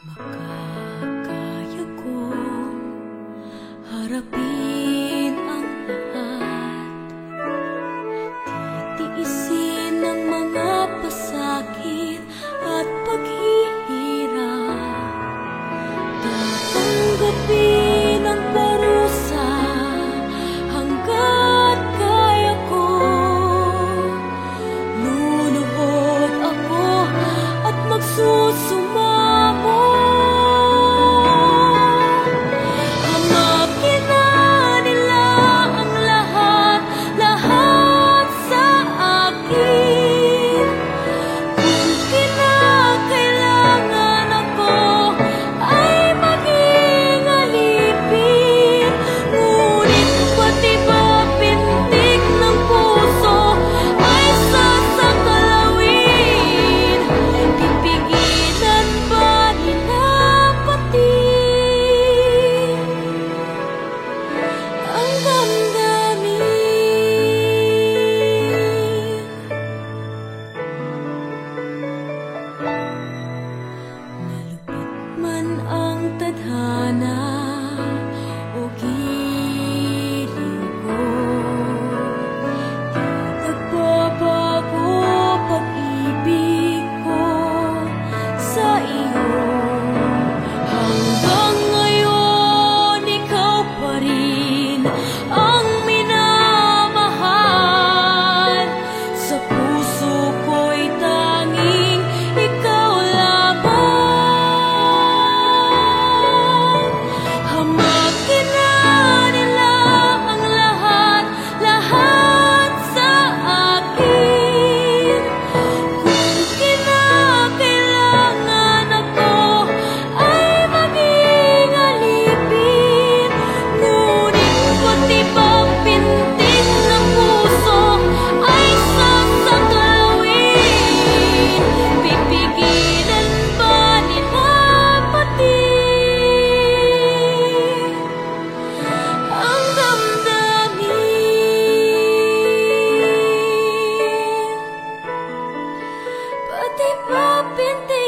Makakaya kong harapin tất hà nam Di ba pinti